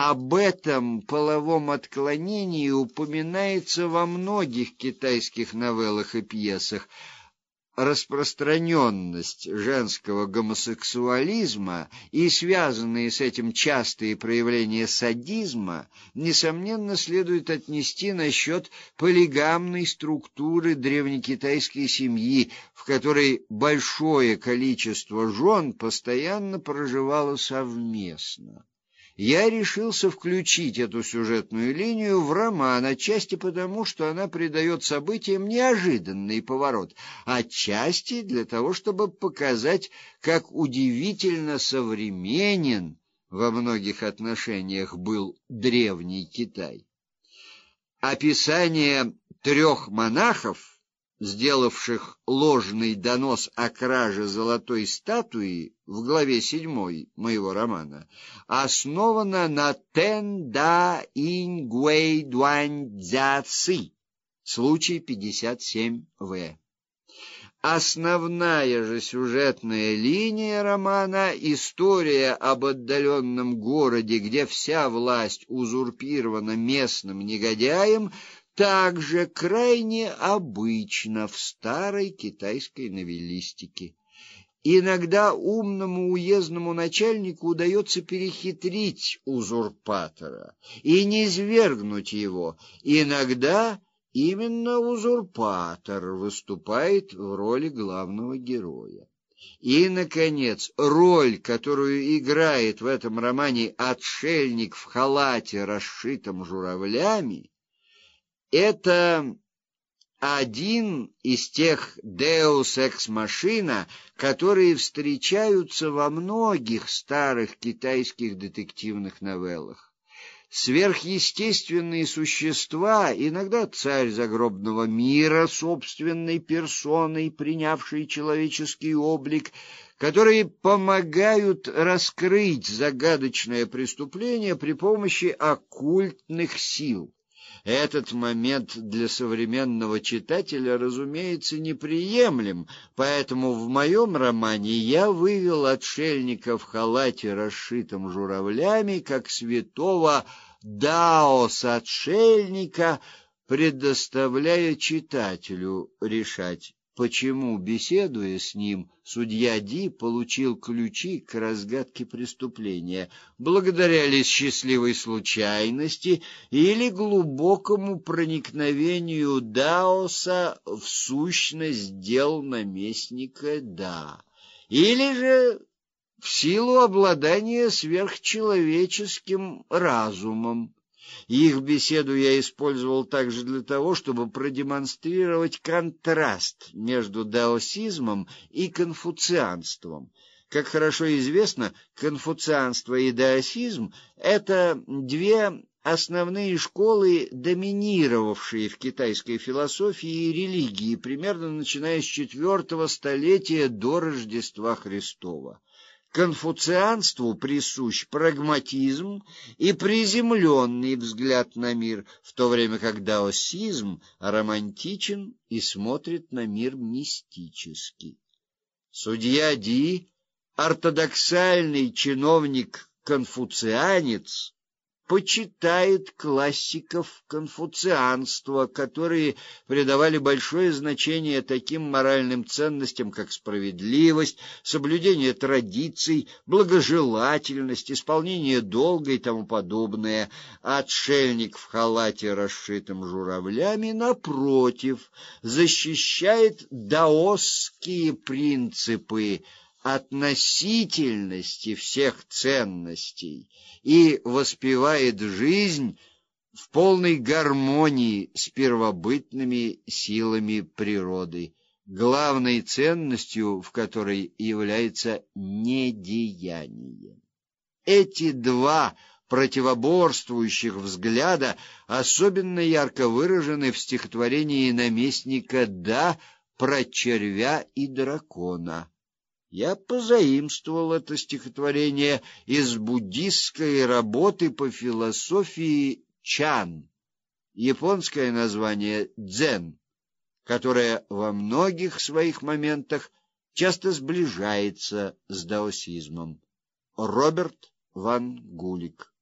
об этом половом отклонении упоминается во многих китайских новеллах и пьесах. Распространенность женского гомосексуализма и связанные с этим частые проявления садизма, несомненно, следует отнести на счет полигамной структуры древнекитайской семьи, в которой большое количество жен постоянно проживало совместно я решился включить эту сюжетную линию в роман, отчасти потому, что она придает событиям неожиданный поворот, отчасти для того, чтобы показать, как удивительно современен во многих отношениях был древний Китай. Описание трех монахов сделавших ложный донос о краже золотой статуи в главе седьмой моего романа, основана на Тен Да Инь Гуэй Дуань Цзя Ци, случай 57В. Основная же сюжетная линия романа история об отдаленном городе, где вся власть узурпирована местным негодяем, также крайне обычно в старой китайской новеллистике. Иногда умному уездному начальнику удается перехитрить узурпатора и не свергнуть его. Иногда именно узурпатор выступает в роли главного героя. И наконец, роль, которую играет в этом романе отшельник в халате, расшитом журавлями, это один из тех Deus ex machina, которые встречаются во многих старых китайских детективных новеллах. Сверхъестественные существа, иногда царь загробного мира собственной персоной, принявший человеческий облик, которые помогают раскрыть загадочное преступление при помощи оккультных сил. Этот момент для современного читателя, разумеется, неприемлем, поэтому в моем романе я вывел отшельника в халате, расшитом журавлями, как святого Даос-отшельника, предоставляя читателю решать почему, беседуя с ним, судья Ди получил ключи к разгадке преступления, благодаря ли счастливой случайности или глубокому проникновению Даоса в сущность дел наместника Да, или же в силу обладания сверхчеловеческим разумом. Их беседу я использовал также для того, чтобы продемонстрировать контраст между даосизмом и конфуцианством. Как хорошо известно, конфуцианство и даосизм это две основные школы, доминировавшие в китайской философии и религии примерно начиная с IV столетия до Рождества Христова конфуцианству присущ прагматизм и приземленный взгляд на мир, в то время как даосизм романтичен и смотрит на мир мистически. Судья Ди, ортодоксальный чиновник-конфуцианец, почитает классиков конфуцианства, которые придавали большое значение таким моральным ценностям, как справедливость, соблюдение традиций, благожелательность, исполнение долга и тому подобное. Отшельник в халате, расшитом журавлями, напротив, защищает даосские принципы относительности всех ценностей и воспевает жизнь в полной гармонии с первобытными силами природы, главной ценностью в которой является недеяние. Эти два противоборствующих взгляда особенно ярко выражены в стихотворении наместника Да про червя и дракона. Я позаимствовал это стихотворение из буддистской работы по философии Чан, японское название дзен, которое во многих своих моментах часто сближается с даосизмом. Роберт ван Гулик